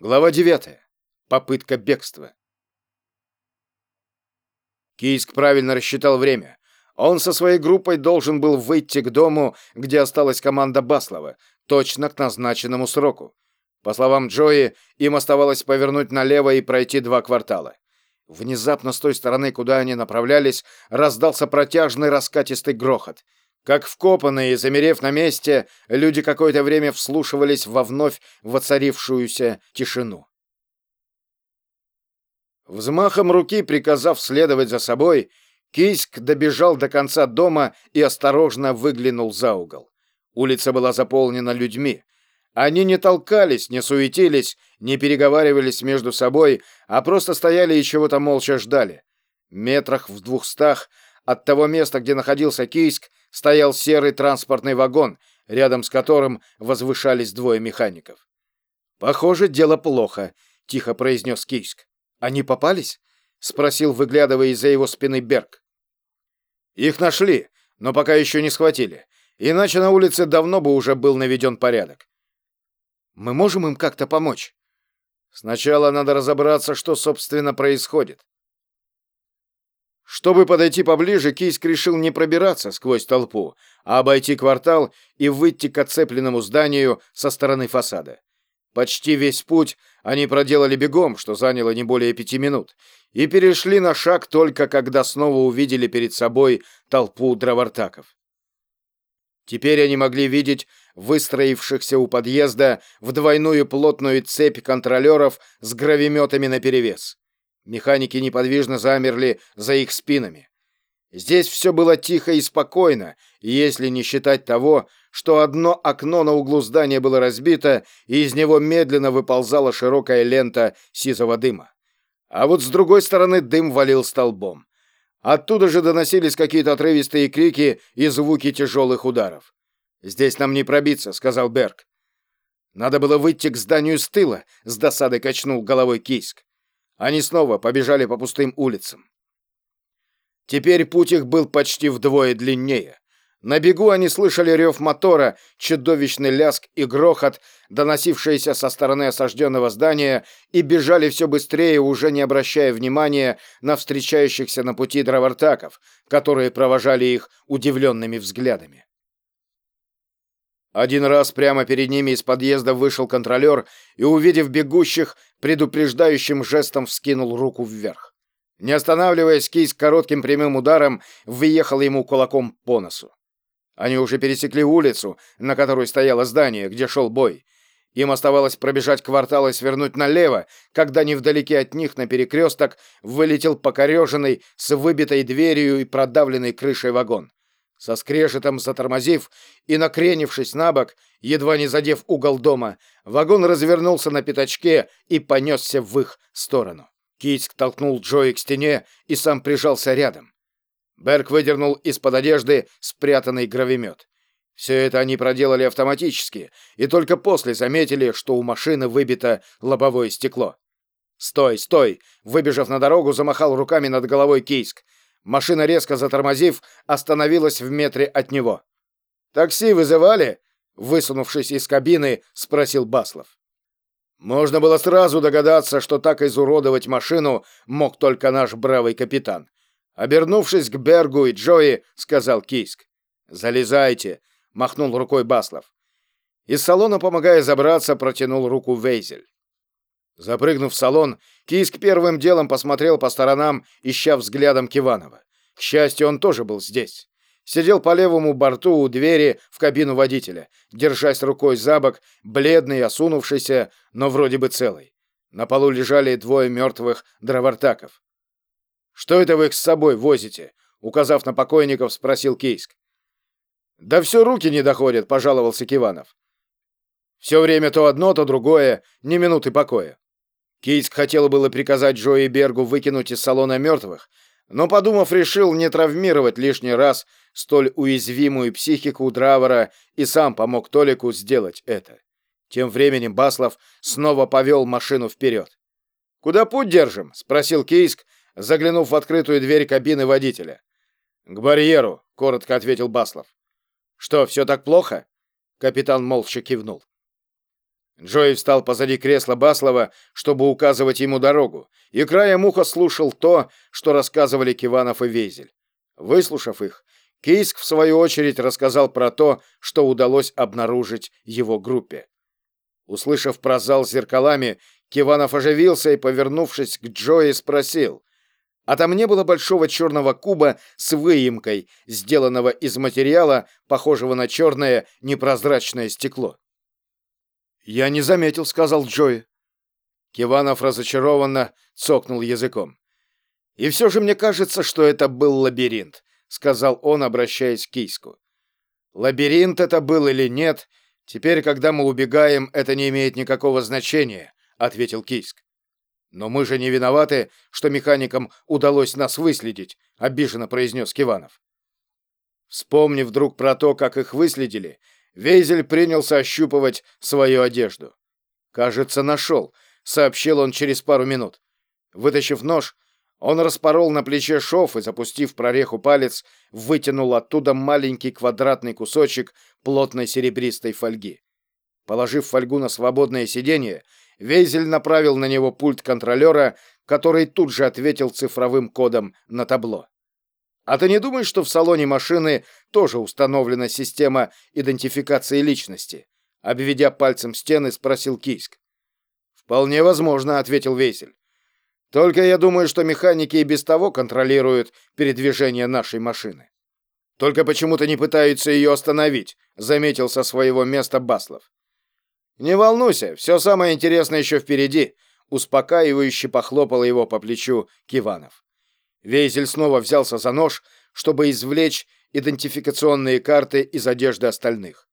Глава 9. Попытка бегства. Кийск правильно рассчитал время. Он со своей группой должен был выйти к дому, где осталась команда Баслова, точно к назначенному сроку. По словам Джои, им оставалось повернуть налево и пройти два квартала. Внезапно с той стороны, куда они направлялись, раздался протяжный раскатистый грохот — как вкопанные, замерев на месте, люди какое-то время вслушивались во вновь воцарившуюся тишину. Взмахом руки, приказав следовать за собой, Кийск добежал до конца дома и осторожно выглянул за угол. Улица была заполнена людьми. Они не толкались, не суетились, не переговаривались между собой, а просто стояли и чего-то молча ждали. Метрах в двухстах от того места, где находился Кийск, стоял серый транспортный вагон, рядом с которым возвышались двое механиков. «Похоже, дело плохо», — тихо произнес Кийск. «Они попались?» — спросил, выглядывая из-за его спины Берг. «Их нашли, но пока еще не схватили. Иначе на улице давно бы уже был наведен порядок. Мы можем им как-то помочь?» «Сначала надо разобраться, что, собственно, происходит. Чтобы подойти поближе, Кийск решил не пробираться сквозь толпу, а обойти квартал и выйти к оцепленному зданию со стороны фасада. Почти весь путь они проделали бегом, что заняло не более пяти минут, и перешли на шаг только когда снова увидели перед собой толпу дровартаков. Теперь они могли видеть выстроившихся у подъезда в двойную плотную цепь контролеров с гравиметами наперевес. Механики неподвижно замерли за их спинами. Здесь все было тихо и спокойно, если не считать того, что одно окно на углу здания было разбито, и из него медленно выползала широкая лента сизого дыма. А вот с другой стороны дым валил столбом. Оттуда же доносились какие-то отрывистые крики и звуки тяжелых ударов. «Здесь нам не пробиться», — сказал Берг. «Надо было выйти к зданию с тыла», — с досадой качнул головой Кийск. Они снова побежали по пустым улицам. Теперь путь их был почти вдвое длиннее. На бегу они слышали рев мотора, чудовищный ляск и грохот, доносившиеся со стороны осажденного здания, и бежали все быстрее, уже не обращая внимания на встречающихся на пути дровартаков, которые провожали их удивленными взглядами. Один раз прямо перед ними из подъезда вышел контролер и, увидев бегущих, предупреждающим жестом вскинул руку вверх. Не останавливаясь, Кийс коротким прямым ударом въехал ему кулаком по носу. Они уже пересекли улицу, на которой стояло здание, где шел бой. Им оставалось пробежать квартал и свернуть налево, когда невдалеке от них на перекресток вылетел покореженный с выбитой дверью и продавленной крышей вагон. Со скрежетом затормозив и накренившись на бок, едва не задев угол дома, вагон развернулся на пятачке и понесся в их сторону. Кийск толкнул Джои к стене и сам прижался рядом. Берг выдернул из-под одежды спрятанный гравимет. Все это они проделали автоматически, и только после заметили, что у машины выбито лобовое стекло. «Стой, стой!» Выбежав на дорогу, замахал руками над головой Кийск. Машина, резко затормозив, остановилась в метре от него. «Такси вызывали?» Высунувшись из кабины, спросил Баслов. Можно было сразу догадаться, что так изуродовать машину мог только наш бравый капитан. Обернувшись к Бергу и Джои, сказал Кийск. «Залезайте», — махнул рукой Баслов. Из салона, помогая забраться, протянул руку Вейзель. Запрыгнув в салон, Кийск первым делом посмотрел по сторонам, ища взглядом Киванова. К счастью, он тоже был здесь. Сидел по левому борту у двери в кабину водителя, держась рукой за бок, бледный, осунувшийся, но вроде бы целый. На полу лежали двое мертвых дровартаков. «Что это вы их с собой возите?» Указав на покойников, спросил Кейск. «Да все руки не доходят», — пожаловался Киванов. «Все время то одно, то другое, ни минуты покоя. Кейск хотел было приказать Джои Бергу выкинуть из салона мертвых, но, подумав, решил не травмировать лишний раз столь уязвимую психику Дравера и сам помог Толику сделать это. Тем временем Баслов снова повел машину вперед. «Куда путь держим?» — спросил Кейск, заглянув в открытую дверь кабины водителя. «К барьеру», — коротко ответил Баслов. «Что, все так плохо?» — капитан молча кивнул. Джои встал позади кресла Баслова, чтобы указывать ему дорогу, и краем уха слушал то, что рассказывали Киванов и Вейзель. Выслушав их, Кийск, в свою очередь, рассказал про то, что удалось обнаружить его группе. Услышав про зал с зеркалами, Киванов оживился и, повернувшись к Джои, спросил, а там не было большого черного куба с выемкой, сделанного из материала, похожего на черное непрозрачное стекло. «Я не заметил», — сказал Джои. Киванов разочарованно цокнул языком. «И все же мне кажется, что это был лабиринт», — сказал он, обращаясь к Кийску. «Лабиринт это был или нет, теперь, когда мы убегаем, это не имеет никакого значения», — ответил Кийск. «Но мы же не виноваты, что механикам удалось нас выследить», — обиженно произнес Киванов. Вспомнив вдруг про то, как их выследили, Вейзель принялся ощупывать свою одежду. «Кажется, нашел», — сообщил он через пару минут. Вытащив нож, он распорол на плече шов и, запустив прореху палец, вытянул оттуда маленький квадратный кусочек плотной серебристой фольги. Положив фольгу на свободное сиденье, Вейзель направил на него пульт контролера, который тут же ответил цифровым кодом на табло. А ты не думаешь, что в салоне машины тоже установлена система идентификации личности? Обведя пальцем стены, спросил Кийск. Вполне возможно, ответил Весель. Только я думаю, что механики и без того контролируют передвижение нашей машины. Только почему-то не пытаются ее остановить, заметил со своего места Баслов. Не волнуйся, все самое интересное еще впереди, успокаивающе похлопал его по плечу Киванов. Вейзель снова взялся за нож, чтобы извлечь идентификационные карты из одежды остальных.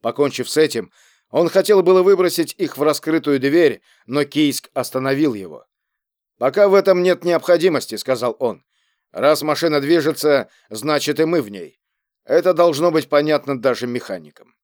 Покончив с этим, он хотел было выбросить их в раскрытую дверь, но Кийск остановил его. «Пока в этом нет необходимости», — сказал он. «Раз машина движется, значит и мы в ней. Это должно быть понятно даже механикам».